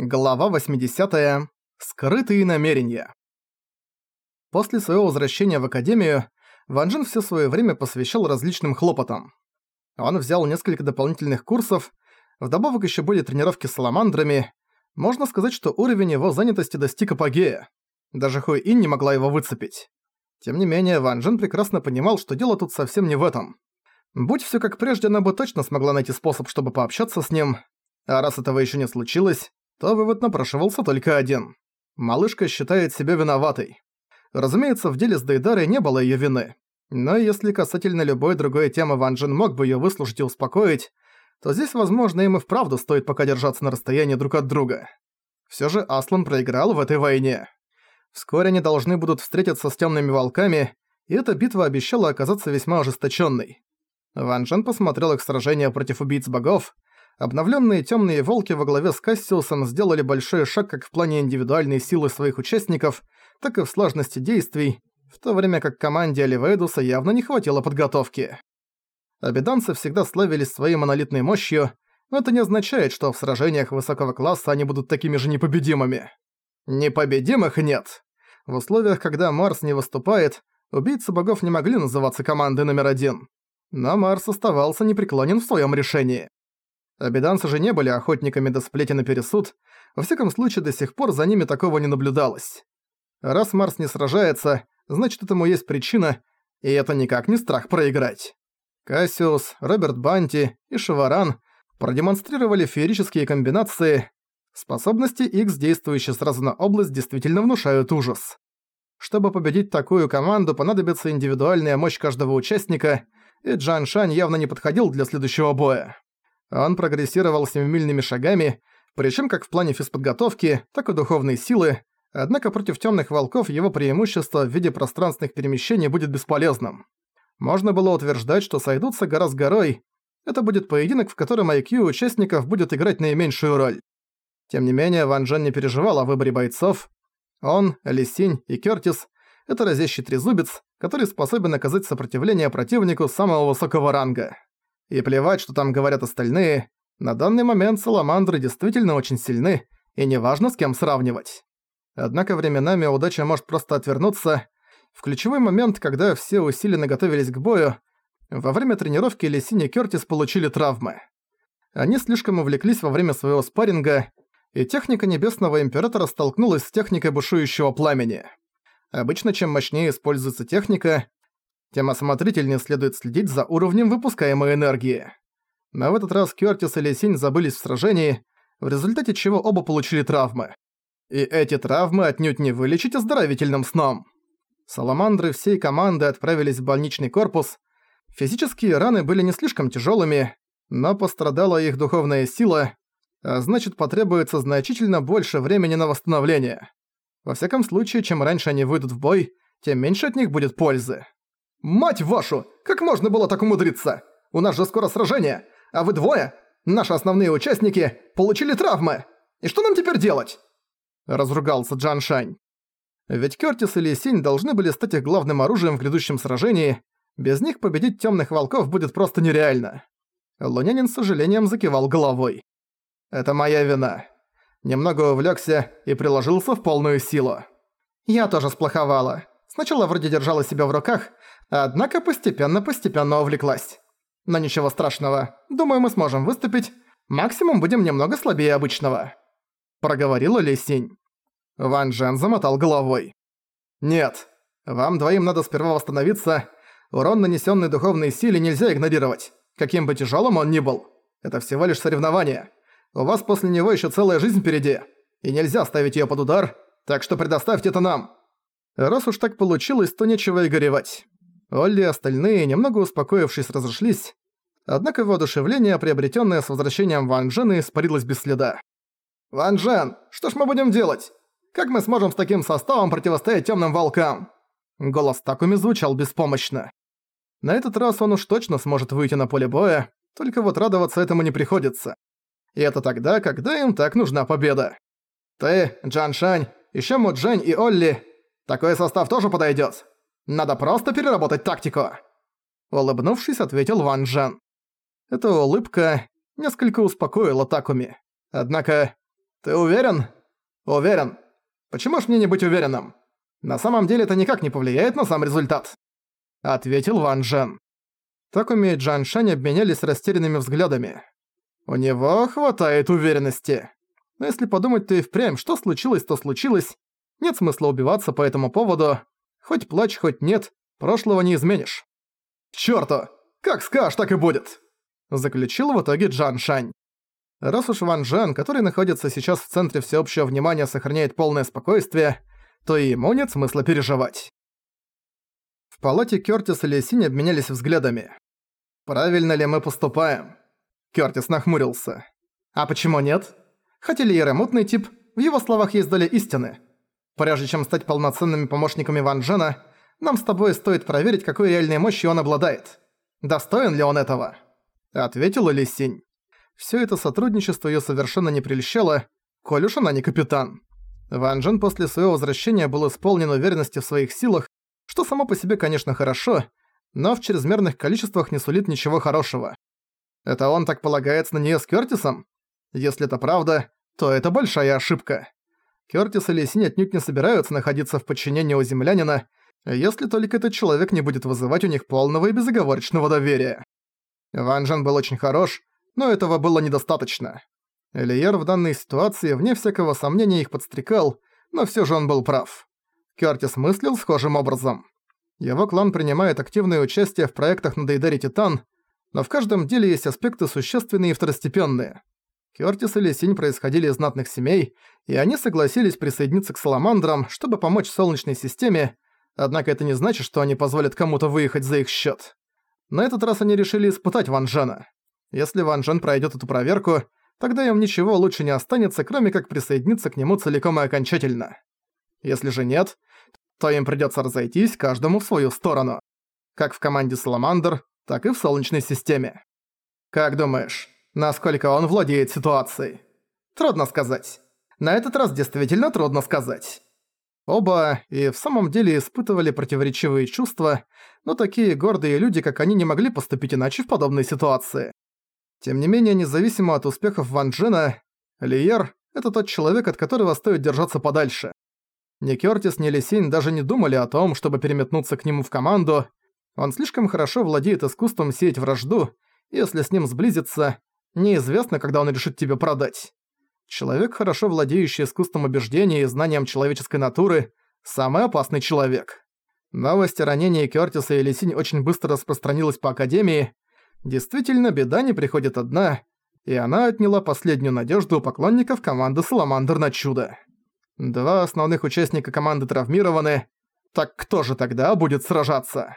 Глава 80. Скрытые намерения. После своего возвращения в Академию, Ван Джен всё своё время посвящал различным хлопотам. Он взял несколько дополнительных курсов, вдобавок ещё были тренировки с саламандрами. Можно сказать, что уровень его занятости достиг апогея. Даже Хуй Ин не могла его выцепить. Тем не менее, Ван Джен прекрасно понимал, что дело тут совсем не в этом. Будь всё как прежде, она бы точно смогла найти способ, чтобы пообщаться с ним. А раз этого ещё не случилось, то вывод напрашивался только один. Малышка считает себя виноватой. Разумеется, в деле с Дейдарой не было её вины. Но если касательно любой другой темы Ван Джин мог бы её выслушать и успокоить, то здесь, возможно, им и вправду стоит пока держаться на расстоянии друг от друга. Всё же Аслан проиграл в этой войне. Вскоре они должны будут встретиться с тёмными волками, и эта битва обещала оказаться весьма ожесточённой. Ван Джен посмотрел их сражение против убийц богов, Обновленные темные волки во главе с Кассиусом сделали большой шаг как в плане индивидуальной силы своих участников, так и в сложности действий, в то время как команде Оливейдуса явно не хватило подготовки. Обеданцы всегда славились своей монолитной мощью, но это не означает, что в сражениях высокого класса они будут такими же непобедимыми. Непобедимых нет. В условиях, когда Марс не выступает, убийцы богов не могли называться командой номер один. Но Марс оставался непреклонен в своем решении. Обеданцы же не были охотниками до сплетен и пересуд, во всяком случае до сих пор за ними такого не наблюдалось. Раз Марс не сражается, значит этому есть причина, и это никак не страх проиграть. Кассиус, Роберт Банти и Шеваран продемонстрировали феерические комбинации. Способности X, действующие сразу на область, действительно внушают ужас. Чтобы победить такую команду, понадобится индивидуальная мощь каждого участника, и Джан Шань явно не подходил для следующего боя. Он прогрессировал семимильными шагами, причем как в плане физподготовки, так и духовной силы, однако против темных волков его преимущество в виде пространственных перемещений будет бесполезным. Можно было утверждать, что сойдутся гора с горой, это будет поединок, в котором IQ участников будет играть наименьшую роль. Тем не менее, Ван Джен не переживал о выборе бойцов. Он, Лисинь и Кёртис — это разящий трезубец, который способен оказать сопротивление противнику самого высокого ранга. И плевать, что там говорят остальные, на данный момент саламандры действительно очень сильны, и неважно с кем сравнивать. Однако временами удача может просто отвернуться. В ключевой момент, когда все усиленно готовились к бою, во время тренировки Лесини и Кёртис получили травмы. Они слишком увлеклись во время своего спарринга, и техника Небесного Императора столкнулась с техникой бушующего пламени. Обычно чем мощнее используется техника, тем осмотрительнее следует следить за уровнем выпускаемой энергии. Но в этот раз Кёртис и Лесинь забылись в сражении, в результате чего оба получили травмы. И эти травмы отнюдь не вылечить оздоровительным сном. Саламандры всей команды отправились в больничный корпус. Физические раны были не слишком тяжелыми, но пострадала их духовная сила, а значит потребуется значительно больше времени на восстановление. Во всяком случае, чем раньше они выйдут в бой, тем меньше от них будет пользы. «Мать вашу! Как можно было так умудриться? У нас же скоро сражение, а вы двое, наши основные участники, получили травмы! И что нам теперь делать?» Разругался Джан Шань. Ведь Кёртис и Лисинь должны были стать их главным оружием в грядущем сражении, без них победить Тёмных Волков будет просто нереально. Лунянин с сожалением закивал головой. «Это моя вина. Немного увлёкся и приложился в полную силу. Я тоже сплоховала. Сначала вроде держала себя в руках, Однако постепенно-постепенно увлеклась. Но ничего страшного. Думаю, мы сможем выступить. Максимум будем немного слабее обычного. Проговорила Лисинь. Ван Джен замотал головой. Нет. Вам двоим надо сперва восстановиться. Урон, нанесенный духовной силе, нельзя игнорировать. Каким бы тяжелым он ни был. Это всего лишь соревнование. У вас после него еще целая жизнь впереди. И нельзя ставить ее под удар, так что предоставьте это нам. Раз уж так получилось, то нечего и горевать. Олли и остальные, немного успокоившись, разошлись, однако воодушевление, приобретенное с возвращением Ван Джена, испарилось без следа. «Ван Джен, что ж мы будем делать? Как мы сможем с таким составом противостоять темным волкам?» Голос Такуми звучал беспомощно. На этот раз он уж точно сможет выйти на поле боя, только вот радоваться этому не приходится. И это тогда, когда им так нужна победа. Ты, Джан Шань, ещё Муджень и Олли. Такой состав тоже подойдёт. Надо просто переработать тактику!» Улыбнувшись, ответил Ван Джен. Эта улыбка несколько успокоила Такуми. Однако, «Ты уверен?» «Уверен. Почему ж мне не быть уверенным? На самом деле это никак не повлияет на сам результат», — ответил Ван Джен. Такуми и Джан Шань обменялись растерянными взглядами. «У него хватает уверенности. Но если подумать, то и впрямь, что случилось, то случилось. Нет смысла убиваться по этому поводу. Хоть плачь, хоть нет, прошлого не изменишь». «К! Как скажешь, так и будет!» Заключил в итоге Джан Шань. Раз уж Ван Джен, который находится сейчас в центре всеобщего внимания, сохраняет полное спокойствие, то и ему нет смысла переживать. В палате Кёртис и Лесинь обменялись взглядами. «Правильно ли мы поступаем?» Кёртис нахмурился. «А почему нет? Хотя Лиера мутный тип, в его словах есть доля истины. Прежде чем стать полноценными помощниками Ван Джена, нам с тобой стоит проверить, какой реальной мощью он обладает. Достоин ли он этого?» Ответила Лисинь. Всё это сотрудничество её совершенно не прельщало, коль уж она не капитан. Ван Джен после своего возвращения был исполнен уверенности в своих силах, что само по себе, конечно, хорошо, но в чрезмерных количествах не сулит ничего хорошего. Это он так полагается на неё с Кёртисом? Если это правда, то это большая ошибка. Кёртис и Лисинь отнюдь не собираются находиться в подчинении у землянина, если только этот человек не будет вызывать у них полного и безоговорочного доверия. Ван Джен был очень хорош, но этого было недостаточно. Элиер в данной ситуации, вне всякого сомнения, их подстрекал, но всё же он был прав. Кёртис мыслил схожим образом. Его клан принимает активное участие в проектах на Дейдаре Титан, но в каждом деле есть аспекты существенные и второстепенные. Кёртис и Лисинь происходили из знатных семей, и они согласились присоединиться к Саламандрам, чтобы помочь Солнечной системе, однако это не значит, что они позволят кому-то выехать за их счёт. На этот раз они решили испытать Ван Джена. Если Ван Джен пройдет эту проверку, тогда им ничего лучше не останется, кроме как присоединиться к нему целиком и окончательно. Если же нет, то им придется разойтись каждому в свою сторону. Как в команде Саламандр, так и в Солнечной системе. Как думаешь, насколько он владеет ситуацией? Трудно сказать. На этот раз действительно трудно сказать. Оба и в самом деле испытывали противоречивые чувства, но такие гордые люди, как они, не могли поступить иначе в подобной ситуации. Тем не менее, независимо от успехов Ван Джена, Лиер — это тот человек, от которого стоит держаться подальше. Ни Кёртис, ни Лисинь даже не думали о том, чтобы переметнуться к нему в команду. Он слишком хорошо владеет искусством сеять вражду, и если с ним сблизиться, неизвестно, когда он решит тебя продать. Человек, хорошо владеющий искусством убеждения и знанием человеческой натуры, самый опасный человек. Новость о ранении Кёртиса и Лисинь очень быстро распространилась по Академии, Действительно, беда не приходит одна, и она отняла последнюю надежду у поклонников команды Саламандр на чудо. Два основных участника команды травмированы, так кто же тогда будет сражаться?